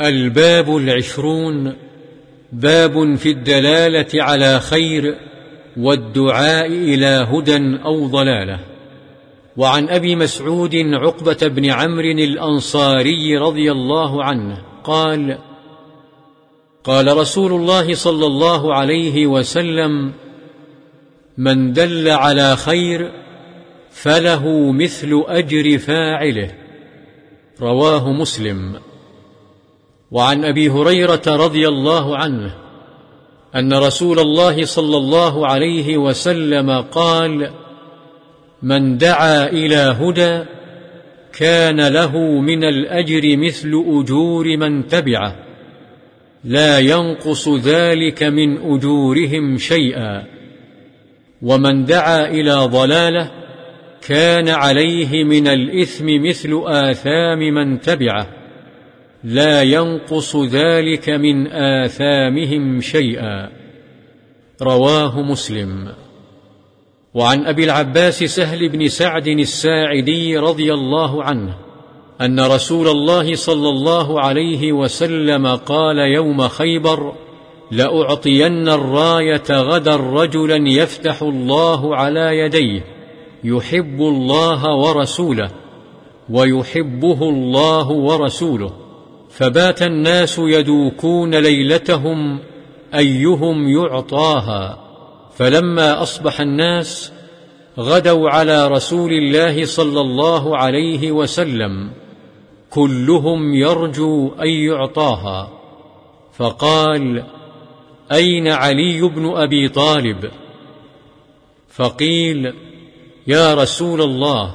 الباب العشرون باب في الدلالة على خير والدعاء إلى هدى أو ضلالة. وعن أبي مسعود عقبة بن عمرو الأنصاري رضي الله عنه قال قال رسول الله صلى الله عليه وسلم من دل على خير فله مثل أجر فاعله رواه مسلم. وعن أبي هريرة رضي الله عنه أن رسول الله صلى الله عليه وسلم قال من دعا إلى هدى كان له من الأجر مثل أجور من تبعه لا ينقص ذلك من أجورهم شيئا ومن دعا إلى ضلاله كان عليه من الإثم مثل آثام من تبعه. لا ينقص ذلك من آثامهم شيئا. رواه مسلم. وعن أبي العباس سهل بن سعد الساعدي رضي الله عنه أن رسول الله صلى الله عليه وسلم قال يوم خيبر لأعطين الراية غدا رجلا يفتح الله على يديه يحب الله ورسوله ويحبه الله ورسوله. فبات الناس يدوكون ليلتهم أيهم يعطاها. فلما أصبح الناس غدوا على رسول الله صلى الله عليه وسلم كلهم يرجو أن يعطاها. فقال أين علي بن أبي طالب؟ فقيل يا رسول الله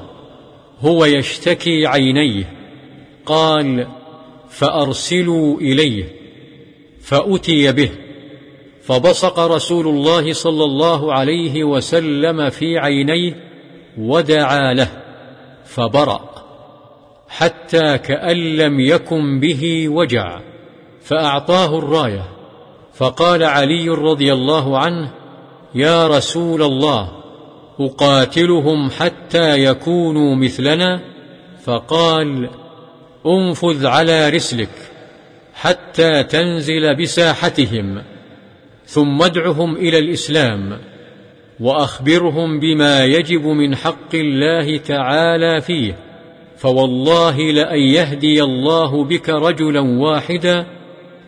هو يشتكي عينيه. قال فأرسلوا إليه فأتي به فبصق رسول الله صلى الله عليه وسلم في عينيه ودعا له فبرأ حتى كأن لم يكن به وجع فأعطاه الراية فقال علي رضي الله عنه يا رسول الله أقاتلهم حتى يكونوا مثلنا؟ فقال انفذ على رسلك حتى تنزل بساحتهم ثم ادعهم إلى الإسلام وأخبرهم بما يجب من حق الله تعالى فيه فوالله لأن يهدي الله بك رجلا واحدا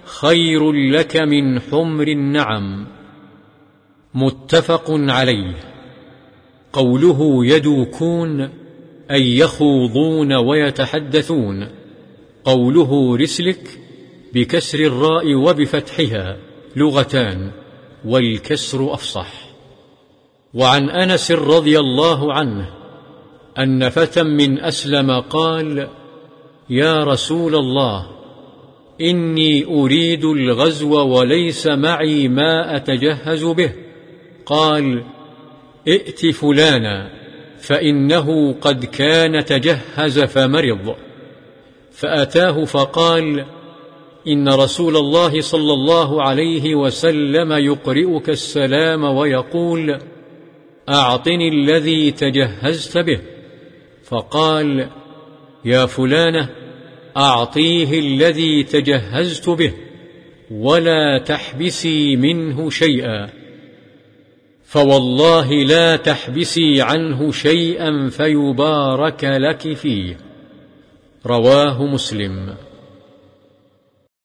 خير لك من حمر النعم. متفق عليه. قوله يدوكون أي يخوضون ويتحدثون. قوله رسلك بكسر الراء وبفتحها لغتان والكسر أفصح. وعن أنس رضي الله عنه أن فتى من أسلم قال يا رسول الله إني أريد الغزو وليس معي ما أتجهز به. قال ائت فلانا فإنه قد كان تجهز فمرض. فأتاه فقال إن رسول الله صلى الله عليه وسلم يقرئك السلام ويقول أعطني الذي تجهزت به. فقال يا فلانة أعطيه الذي تجهزت به ولا تحبسي منه شيئا. فوالله لا تحبسي عنه شيئا فيبارك لك فيه. رواه مسلم.